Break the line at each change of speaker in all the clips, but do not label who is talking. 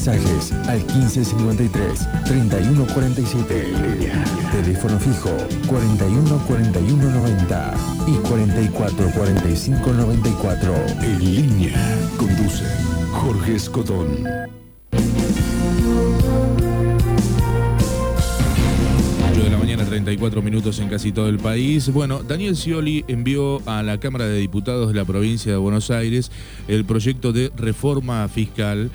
mensajes al 1553-3147. Teléfono fijo 414190 y 444594. En línea. Conduce Jorge Escotón.
8 de la mañana, 34 minutos en casi todo el país. Bueno, Daniel Scioli envió a la Cámara de Diputados de la provincia de Buenos Aires el proyecto de reforma fiscal,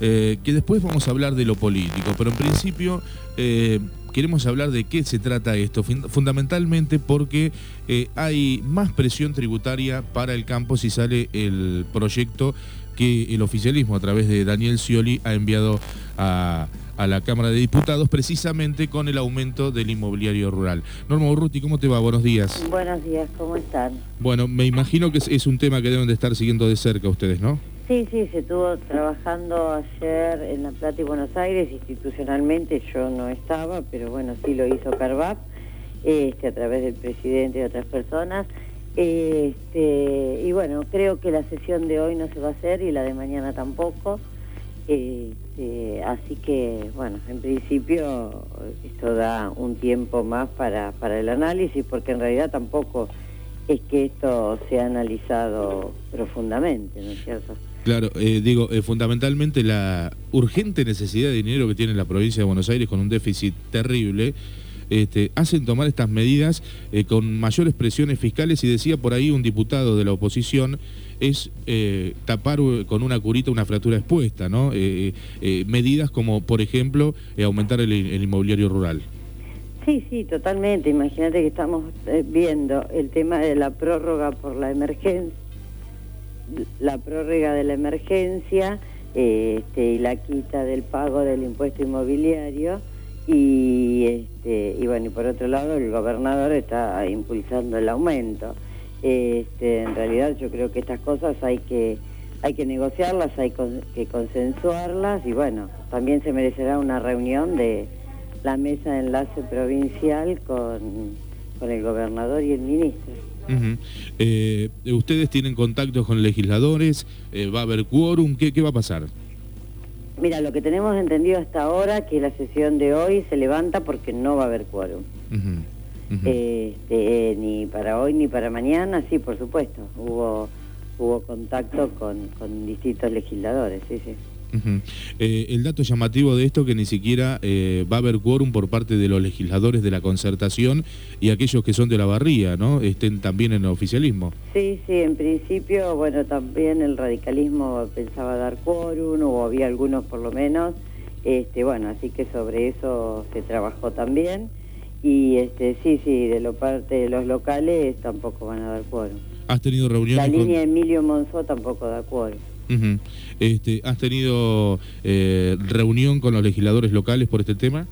eh, que después vamos a hablar de lo político, pero en principio eh, queremos hablar de qué se trata esto, Fun- fundamentalmente porque eh, hay más presión tributaria para el campo si sale el proyecto que el oficialismo a través de Daniel Scioli ha enviado a, a la Cámara de Diputados precisamente con el aumento del inmobiliario rural. Norma Urruti, ¿cómo te va? Buenos días.
Buenos días, ¿cómo están?
Bueno, me imagino que es, es un tema que deben de estar siguiendo de cerca ustedes, ¿no?
Sí, sí, se estuvo trabajando ayer en La Plata y Buenos Aires, institucionalmente yo no estaba, pero bueno, sí lo hizo Carvap, este, a través del presidente y otras personas. Este, y bueno, creo que la sesión de hoy no se va a hacer y la de mañana tampoco. Este, así que, bueno, en principio esto da un tiempo más para, para el análisis, porque en realidad tampoco es que esto sea analizado profundamente, ¿no es cierto?
Claro, eh, digo, eh, fundamentalmente la urgente necesidad de dinero que tiene la provincia de Buenos Aires con un déficit terrible, este, hacen tomar estas medidas eh, con mayores presiones fiscales y decía por ahí un diputado de la oposición, es tapar con una curita una fractura expuesta, ¿no? Medidas como, por ejemplo, aumentar el, el inmobiliario rural.
Sí, sí, totalmente. Imagínate que estamos viendo el tema de la prórroga por la emergencia, la prórroga de la emergencia eh, este, y la quita del pago del impuesto inmobiliario y, este, y bueno, y por otro lado el gobernador está impulsando el aumento. Este, en realidad yo creo que estas cosas hay que hay que negociarlas, hay que consensuarlas y bueno, también se merecerá una reunión de la mesa de enlace provincial con, con el gobernador y el ministro.
Ujú. Eh, ¿Ustedes tienen contactos con legisladores? Eh, ¿Va a haber quórum? ¿Qué, ¿Qué va a pasar?
Mira, lo que tenemos entendido hasta ahora que la sesión de hoy se levanta porque no va a haber quórum.
Ujú.
Este, ni para hoy ni para mañana, sí, por supuesto. Hubo hubo contacto con, con distintos legisladores, sí, sí.
Eh, el dato llamativo de esto que ni siquiera eh, va a haber quórum por parte de los legisladores de la concertación y aquellos que son de la barría, ¿no? Estén también en el oficialismo.
Sí, sí, en principio, bueno, también el radicalismo pensaba dar quórum, o había algunos por lo menos, este, bueno, así que sobre eso se trabajó también, y este, sí, sí, de lo parte de los locales tampoco van a dar quórum.
¿Has tenido
La
reuniones con-
línea Emilio Monzó tampoco da quórum.
Ujú. este, ¿Has tenido eh, reunión con los legisladores locales por este tema?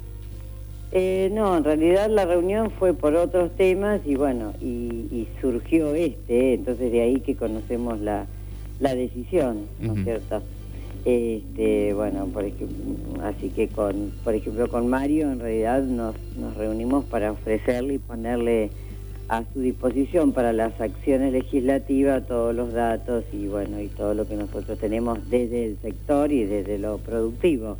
Eh, no, en realidad la reunión fue por otros temas y bueno, y, y surgió este, eh, entonces de ahí que conocemos la, la decisión, ¿no es cierto? Este, bueno, por ejemplo, así que con, por ejemplo, con Mario en realidad nos, nos reunimos para ofrecerle y ponerle a su disposición para las acciones legislativas todos los datos y bueno, y todo lo que nosotros tenemos desde el sector y desde lo productivo.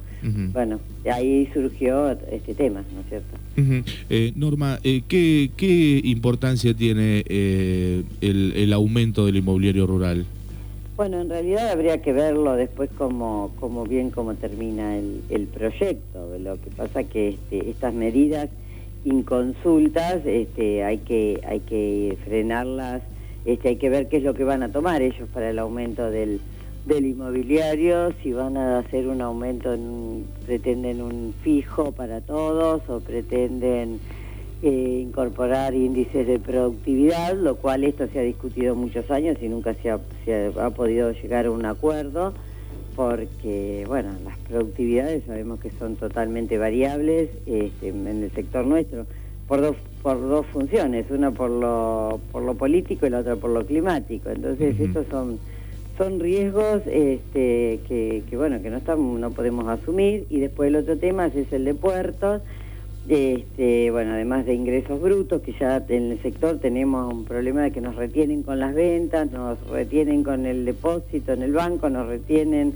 Bueno, ahí surgió este tema, ¿no es cierto?
Eh, Norma, eh, ¿qué, qué importancia tiene eh, el, el aumento del inmobiliario rural?
Bueno, en realidad habría que verlo después como, como bien cómo termina el, el proyecto. Lo que pasa que este, estas medidas inconsultas este, hay que hay que frenarlas, este, hay que ver qué es lo que van a tomar ellos para el aumento del, del inmobiliario, si van a hacer un aumento, en pretenden un fijo para todos o pretenden eh, incorporar índices de productividad, lo cual esto se ha discutido muchos años y nunca se se ha- ha podido llegar a un acuerdo, porque, bueno, las productividades sabemos que son totalmente variables este, en el sector nuestro, por dos, por dos funciones, una por lo, por lo político y la otra por lo climático. Entonces,
Ujú.
estos son son riesgos este, que, que, bueno que no estamos no podemos asumir y después el otro tema es el de puertos este, bueno además de ingresos brutos que ya en el sector tenemos un problema de que nos retienen con las ventas nos retienen con el depósito en el banco nos retienen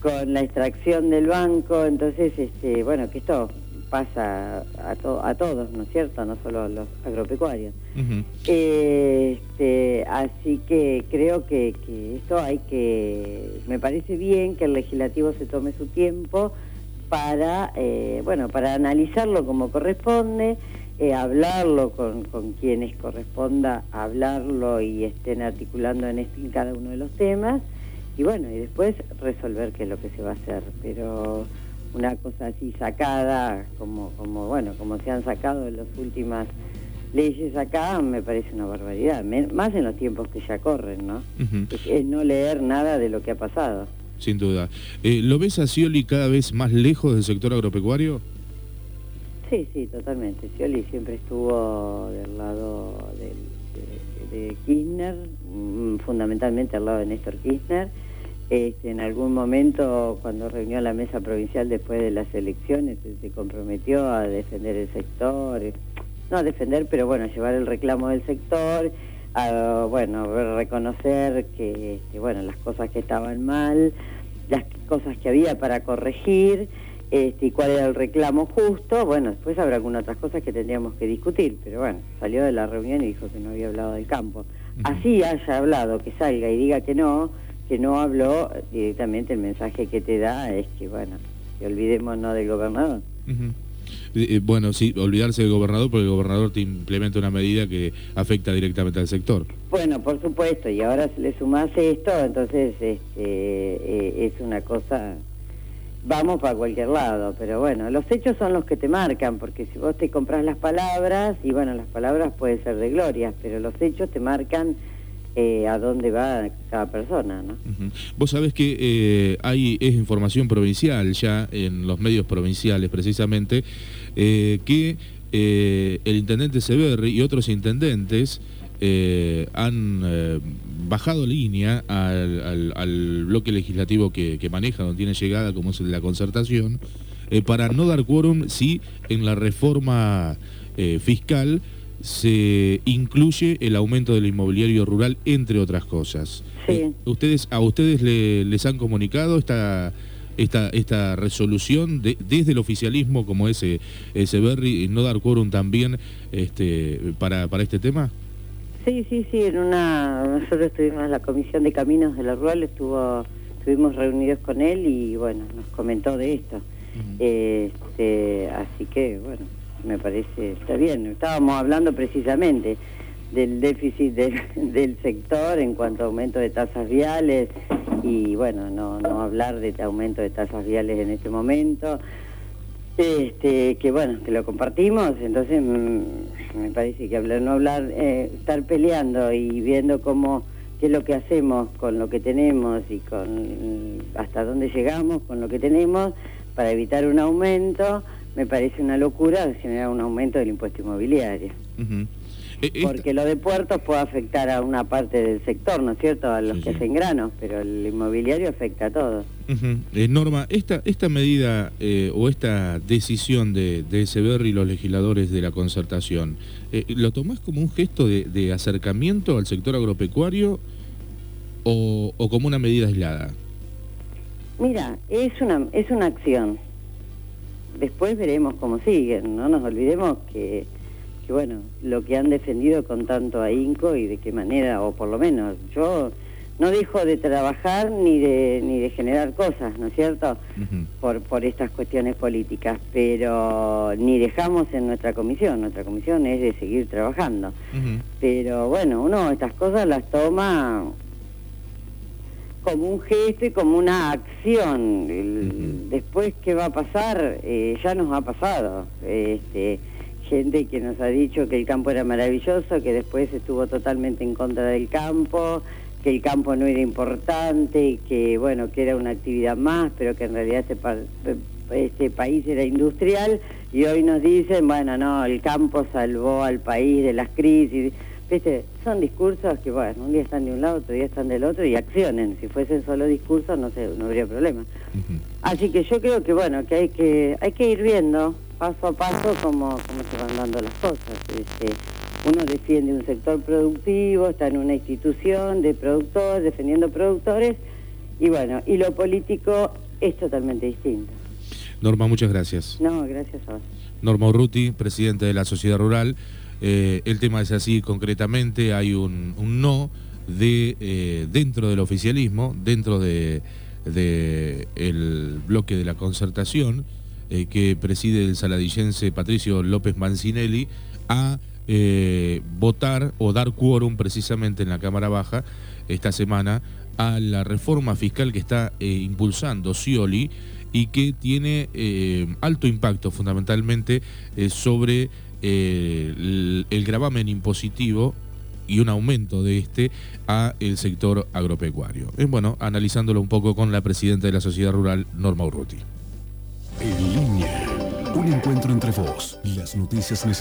con la extracción del banco, entonces, este, bueno, que esto pasa a, a todos, ¿no es cierto? No solo a los agropecuarios. este, así que creo que, esto hay que, me parece bien que el legislativo se tome su tiempo para, eh, bueno, para analizarlo como corresponde, eh, hablarlo con, con, quienes corresponda hablarlo y estén articulando en, este, en cada uno de los temas y bueno, y después resolver qué es lo que se va a hacer, pero una cosa así sacada, como, como bueno, como se han sacado en las últimas leyes acá, me parece una barbaridad, más en los tiempos que ya corren, ¿no? es, no leer nada de lo que ha pasado.
Sin duda. Eh, ¿Lo ves a Scioli cada vez más lejos del sector agropecuario?
Sí, sí, totalmente. Scioli siempre estuvo del lado de, Kirchner, mm, fundamentalmente al lado de Néstor Kirchner. Este, en algún momento, cuando reunió la mesa provincial después de las elecciones, se comprometió a defender el sector, no a defender, pero bueno, a llevar el reclamo del sector, a bueno, reconocer que, bueno, las cosas que estaban mal, las cosas que había para corregir este, y cuál era el reclamo justo. Bueno, después habrá algunas otras cosas que tendríamos que discutir, pero bueno, salió de la reunión y dijo que no había hablado del campo. Así haya hablado, que salga y diga que no, que no habló directamente, el mensaje que te da es que, bueno, que olvidémonos del gobernador.
Eh, bueno, sí, olvidarse del gobernador porque el gobernador te implementa una medida que afecta directamente al sector.
Bueno, por supuesto, y ahora le sumás esto, entonces este, eh, es una cosa vamos para cualquier lado, pero bueno, los hechos son los que te marcan, porque si vos te compras las palabras, y bueno, las palabras pueden ser de gloria, pero los hechos te marcan eh, a dónde va cada persona, ¿no?
Vos sabés que eh, hay, es información provincial ya en los medios provinciales precisamente, eh, que el intendente Severri y otros intendentes han bajado línea al, bloque legislativo que, maneja, donde tiene llegada, como es el de la concertación, eh, para no dar quórum si en la reforma eh, fiscal se incluye el aumento del inmobiliario rural, entre otras cosas. Eh, ustedes, ¿A ustedes les han comunicado esta, esta, esta resolución desde el oficialismo como ese, ese Berry, no dar quórum también este, para, para este tema?
Sí, sí, sí, en una, nosotros estuvimos en la Comisión de Caminos de la Rural, estuvo, estuvimos reunidos con él y bueno, nos comentó de esto. este, así que bueno, me parece, está bien, estábamos hablando precisamente del déficit del sector en cuanto a aumento de tasas viales y bueno, no, no hablar de aumento de tasas viales en este momento. Este, que bueno, que lo compartimos, entonces mm, me parece que hablar, no hablar, eh, estar peleando y viendo cómo, qué es lo que hacemos con lo que tenemos y con hasta dónde llegamos con lo que tenemos para evitar un aumento, me parece una locura generar un aumento del impuesto inmobiliario. Eh, Porque lo de puertos puede afectar a una parte del sector, ¿no es cierto? A los que hacen granos, pero el inmobiliario afecta a todos.
Eh, Norma, esta, esta medida eh, o esta decisión de, de y los legisladores de la concertación, ¿lo tomás como un gesto de, acercamiento al sector agropecuario o, o, como una medida aislada?
Mira, es una, es una acción. Después veremos cómo siguen, no nos olvidemos que que bueno, lo que han defendido con tanto ahínco y de qué manera, o por lo menos yo no dejo de trabajar ni de, ni de generar cosas, ¿no es cierto? por, por estas cuestiones políticas, pero ni dejamos en nuestra comisión, nuestra comisión es de seguir trabajando. Pero bueno, uno estas cosas las toma como un gesto y como una acción. Después, ¿qué va a pasar? Eh, ya nos ha pasado. Este, gente que nos ha dicho que el campo era maravilloso, que después estuvo totalmente en contra del campo, que el campo no era importante, que bueno, que era una actividad más, pero que en realidad este, este país era industrial y hoy nos dicen, bueno, no, el campo salvó al país de las crisis. ¿Viste? Son discursos que, bueno, un día están de un lado, otro día están del otro y accionen. Si fuesen solo discursos, no sé, no habría problema. Así que yo creo que, bueno, que hay que, hay que ir viendo paso a paso cómo, cómo se van dando las cosas. Este, uno defiende un sector productivo, está en una institución de productores, defendiendo productores, y bueno, y lo político es totalmente distinta.
Norma, muchas gracias.
No, gracias a vos.
Norma Urruti, presidente de la Sociedad Rural. Eh, el tema es así concretamente, hay un, no de eh, dentro del oficialismo, dentro de, bloque de la concertación eh, que preside el saladillense Patricio López Mancinelli, a votar o dar quórum precisamente en la Cámara Baja esta semana a la reforma fiscal que está impulsando Scioli y que tiene alto impacto fundamentalmente sobre el, gravamen impositivo y un aumento de este a el sector agropecuario. Bueno, analizándolo un poco con la presidenta de la Sociedad Rural, Norma Urruti.
En línea, un encuentro entre vos las noticias necesarias.